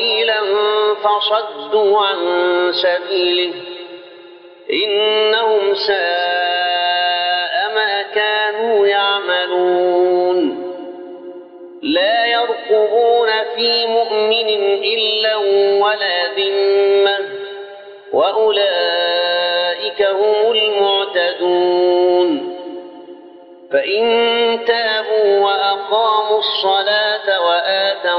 قليلا فصدوا عن سبيله. إنهم ساء ما كانوا يعملون. لا يرقبون في مؤمن إلا ولا ذمة. وأولئك هم المعتدون. فإن تابوا وأقاموا الصلاة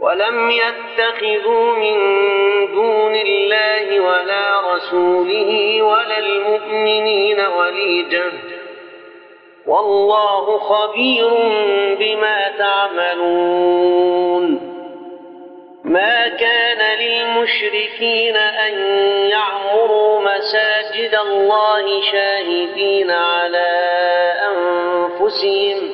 ولم يتخذوا من دون الله ولا رسوله ولا المؤمنين وليجا والله خبير بما تعملون. ما كان للمشركين أن يعمروا مساجد الله شاهدين على أنفسهم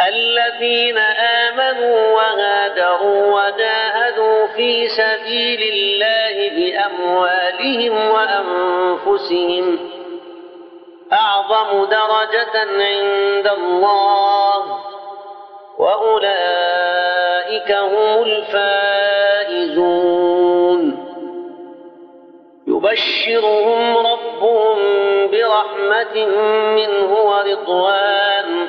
الذين آمنوا وهاجروا وجاهدوا في سبيل الله بأموالهم وأنفسهم أعظم درجة عند الله وأولئك هم الفائزون. يبشرهم ربهم برحمة منه ورضوان.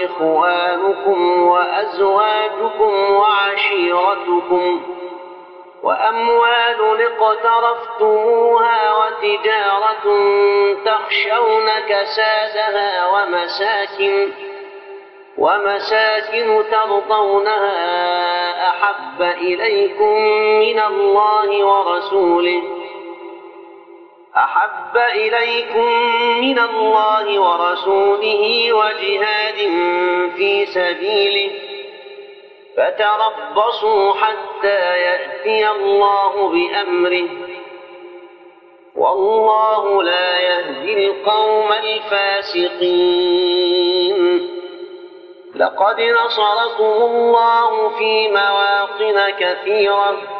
وإخوانكم وأزواجكم وعشيرتكم وأموال اقترفتموها وتجارة تخشون كسادها ومساكن ومساكن ترضونها أحب إليكم من الله ورسوله أحب إليكم من الله ورسوله وجهاد في سبيله فتربصوا حتى يأتي الله بأمره والله لا يهدي القوم الفاسقين لقد نصركم الله في مواطن كثيرة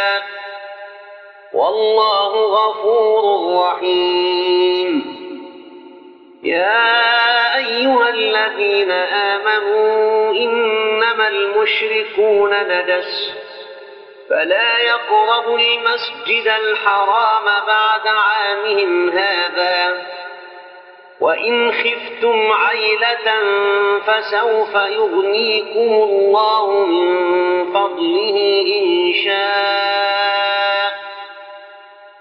غفور رحيم يا أيها الذين آمنوا إنما المشركون ندس فلا يقربوا المسجد الحرام بعد عامهم هذا. وإن خفتم عيلة فسوف يغنيكم الله من فضله إن شاء.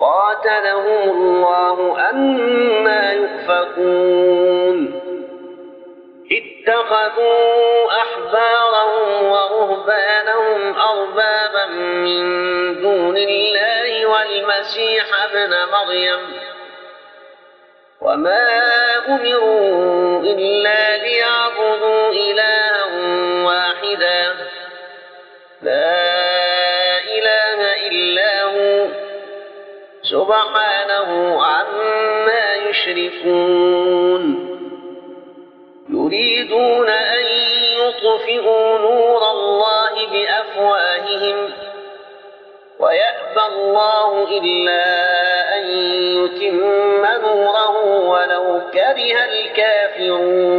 قاتلهم الله أنا يؤفكون. اتخذوا أحبارهم ورهبانهم أربابا من دون الله والمسيح ابن مريم. وما أمروا إلا ليعبدوا إلها واحدا. لا سبحانه عما يشركون يريدون أن يطفئوا نور الله بأفواههم ويأبى الله إلا أن يتم نوره ولو كره الكافرون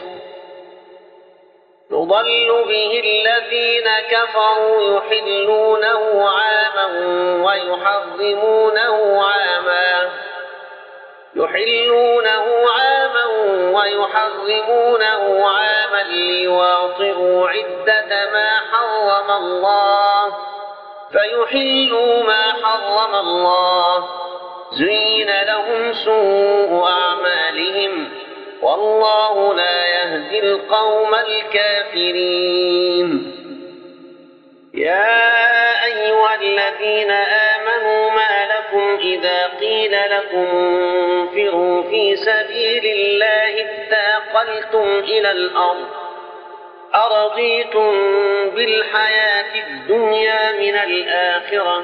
يضل به الذين كفروا يحلونه عاما ويحرمونه عاما يحلونه عاما ويحرمونه عاما ليواطئوا عدة ما حرم الله فيحلوا ما حرم الله زين لهم سوء أعمالهم والله لا يهدي القوم الكافرين. يا أيها الذين آمنوا ما لكم إذا قيل لكم انفروا في سبيل الله اتاقلتم إلى الأرض أرضيتم بالحياة الدنيا من الآخرة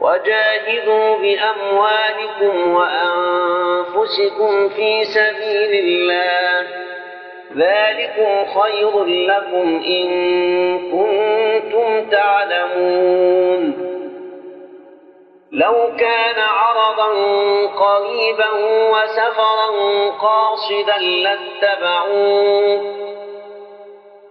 وجاهدوا بأموالكم وأنفسكم في سبيل الله. ذلكم خير لكم إن كنتم تعلمون. لو كان عرضا قريبا وسفرا قاصدا لاتبعوه.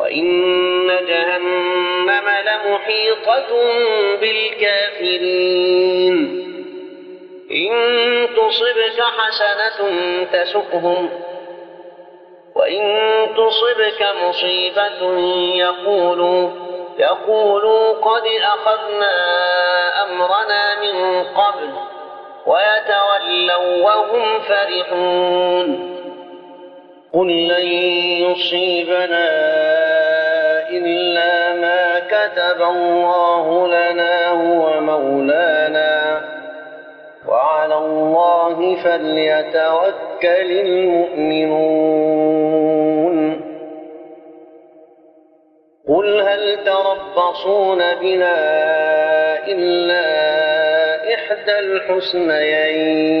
وإن جهنم لمحيطة بالكافرين إن تصبك حسنة تسؤهم وإن تصبك مصيبة يقولوا يقولوا قد أخذنا أمرنا من قبل ويتولوا وهم فرحون قل لن يصيبنا إلا ما كتب الله لنا هو مولانا وعلى الله فليتوكل المؤمنون قل هل تربصون بنا إلا إحدى الحسنيين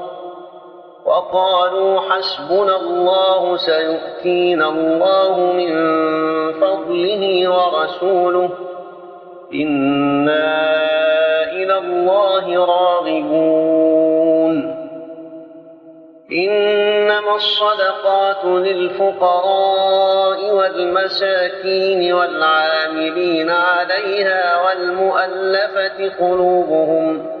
وقالوا حسبنا الله سيؤتينا الله من فضله ورسوله. إنا إلى الله راغبون. إنما الصدقات للفقراء والمساكين والعاملين عليها والمؤلفة قلوبهم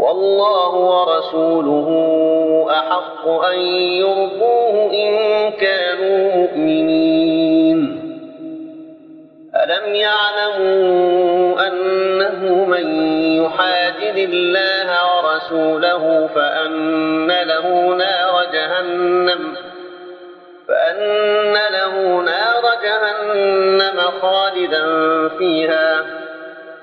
والله ورسوله أحق أن يرضوه إن كانوا مؤمنين. ألم يعلموا أنه من يحادد الله ورسوله فأن له نار جهنم فأن له نار جهنم خالدا فيها.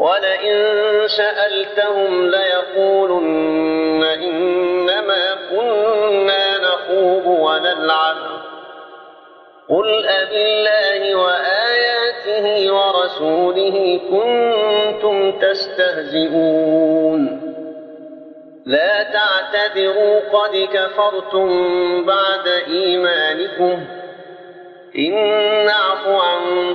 ولئن سألتهم ليقولن إنما كنا نخوض ونلعب. قل أبالله وآياته ورسوله كنتم تستهزئون. لا تعتذروا قد كفرتم بعد إيمانكم. إن نعف عن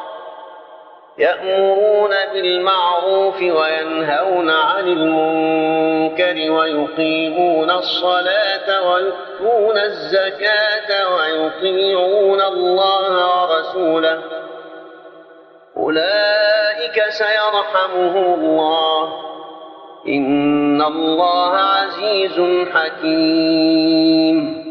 يأمرون بالمعروف وينهون عن المنكر ويقيمون الصلاة ويؤتون الزكاة ويطيعون الله ورسوله. أولئك سيرحمهم الله. إن الله عزيز حكيم.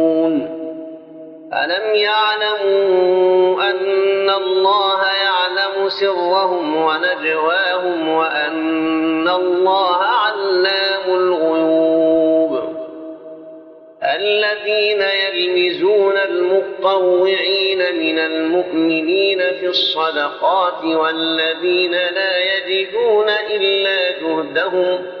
ألم يعلموا أن الله يعلم سرهم ونجواهم وأن الله علام الغيوب الذين يلمزون المطوعين من المؤمنين في الصدقات والذين لا يجدون إلا جهدهم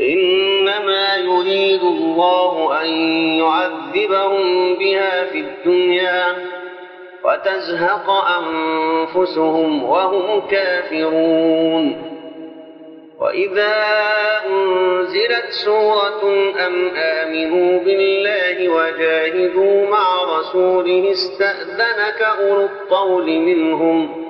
إنما يريد الله أن يعذبهم بها في الدنيا وتزهق أنفسهم وهم كافرون. وإذا أنزلت سورة أم آمنوا بالله وجاهدوا مع رسوله استأذنك أولو الطول منهم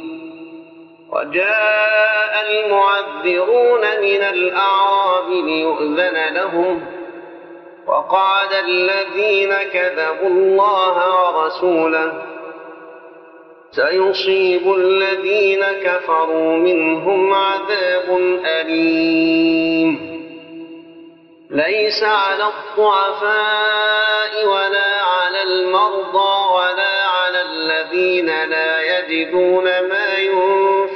وجاء المعذرون من الأعراب ليؤذن لهم وقعد الذين كذبوا الله ورسوله سيصيب الذين كفروا منهم عذاب أليم. ليس على الضعفاء ولا على المرضى ولا على الذين لا يجدون ما ينفقون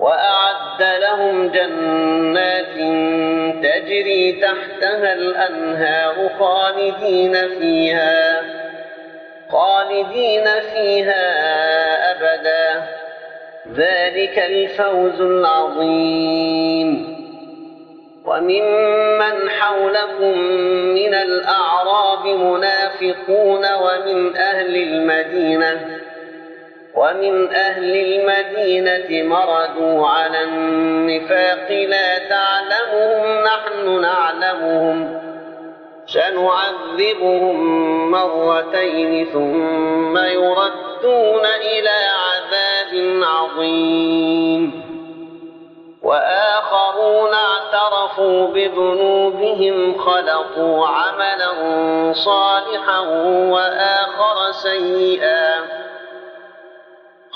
وأعد لهم جنات تجري تحتها الأنهار خالدين فيها خالدين فيها أبدا. ذلك الفوز العظيم. وممن حولكم من الأعراب منافقون ومن أهل المدينة ومن أهل المدينة مردوا على النفاق لا تعلمهم نحن نعلمهم. سنعذبهم مرتين ثم يردون إلى عذاب عظيم. وآخر آخرون اعترفوا بذنوبهم خلقوا عملا صالحا وآخر سيئا.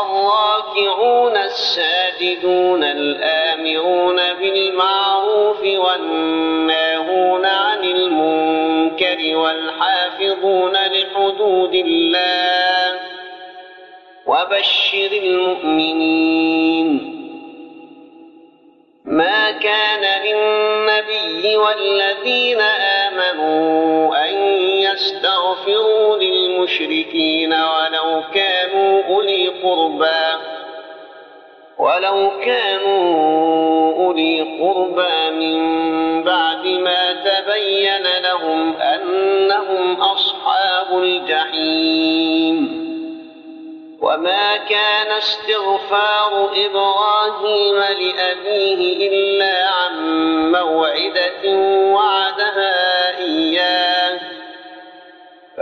الراكعون الساجدون الآمرون بالمعروف والناهون عن المنكر والحافظون لحدود الله وبشر المؤمنين. ما كان للنبي والذين آمنوا أن يستغفروا للمشركين ولو كانوا أولي قربى. ولو كانوا أولي قربى من بعد ما تبين لهم أنهم أصحاب الجحيم. وما كان استغفار إبراهيم لأبيه إلا عن موعدة وعدها إياه.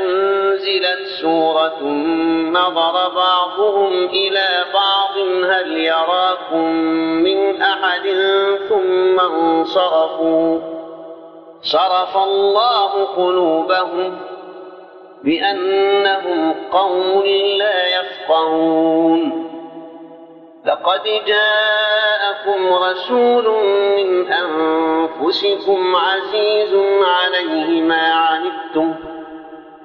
أنزلت سورة نظر بعضهم إلى بعض هل يراكم من أحد؟ ثم انصرفوا. صرف الله قلوبهم بأنهم قوم لا يفقهون. لقد جاءكم رسول من أنفسكم عزيز عليه ما عنتم